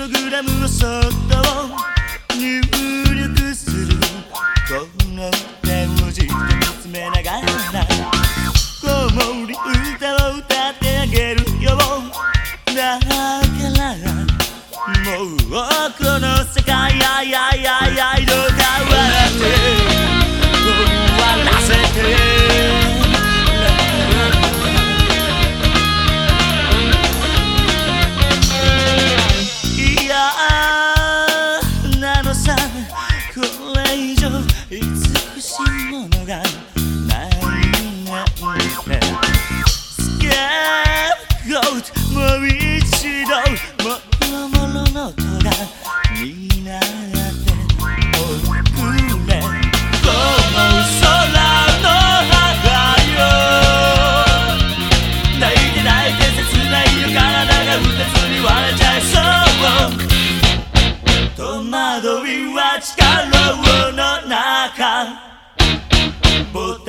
ログラムをそっと入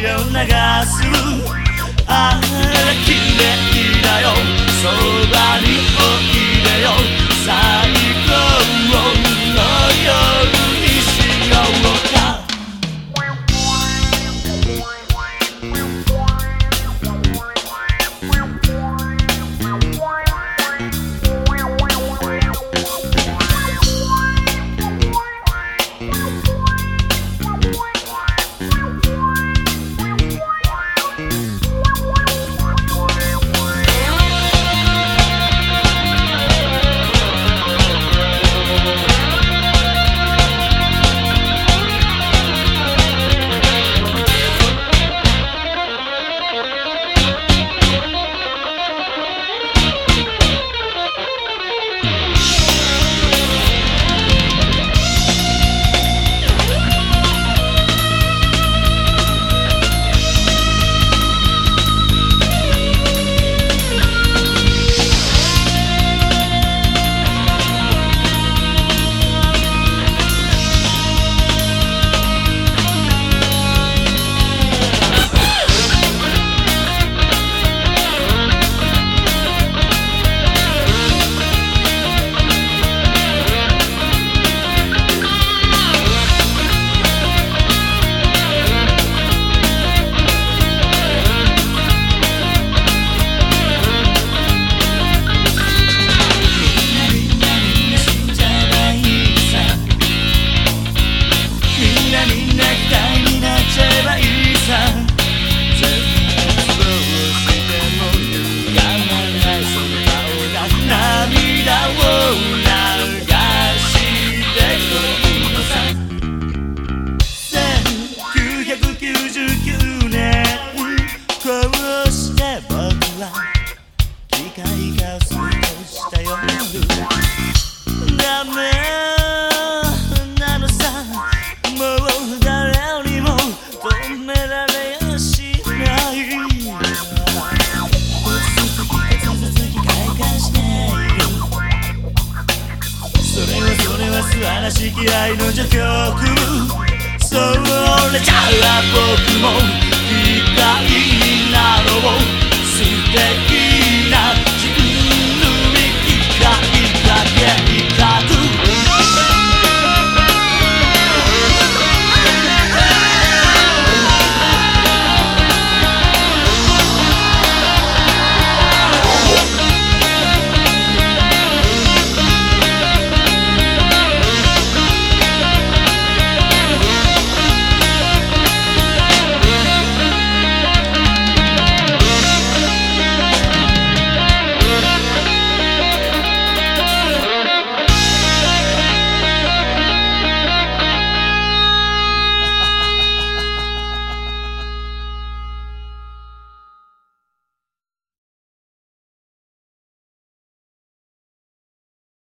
涙を流すああ綺麗悲しき愛の邪曲。それじゃあ僕も